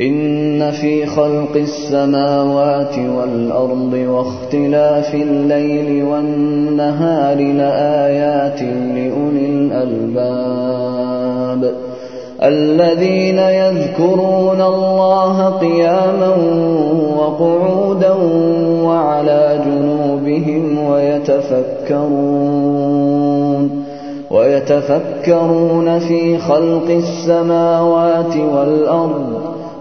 إن في خلق السماوات والأرض واختلاف الليل والنهار لآيات لأولي الألباب الذين يذكرون الله قياما وقعودا وعلى جنوبهم ويتفكرون ويتفكرون في خلق السماوات والأرض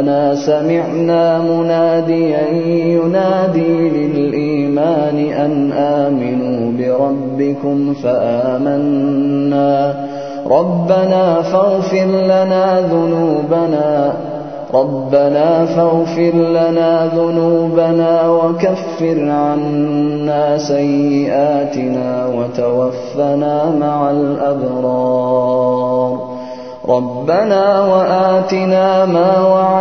إننا سمعنا مناديا ينادي للإيمان أن آمنوا بربكم فآمنا ربنا فاغفر لنا ذنوبنا ربنا فاغفر لنا ذنوبنا وكفر عنا سيئاتنا وتوفنا مع الأبرار ربنا وآتنا ما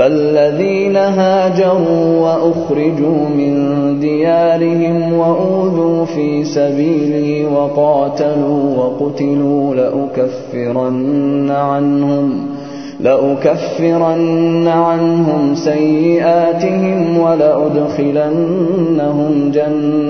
فالذين هاجروا وأخرجوا من ديارهم وأوذوا في سبيلي وقاتلوا وقتلوا لأكفرن عنهم لأكفرن عنهم سيئاتهم ولأدخلنهم جنات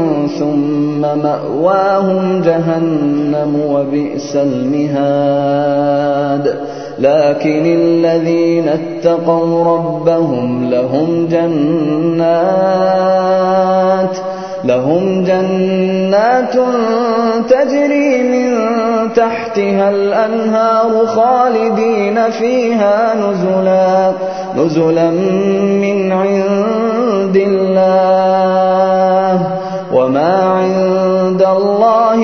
ثم مأواهم جهنم وبئس المهاد. لكن الذين اتقوا ربهم لهم جنات لهم جنات تجري من تحتها الأنهار خالدين فيها نزلا نزلا من عند الله.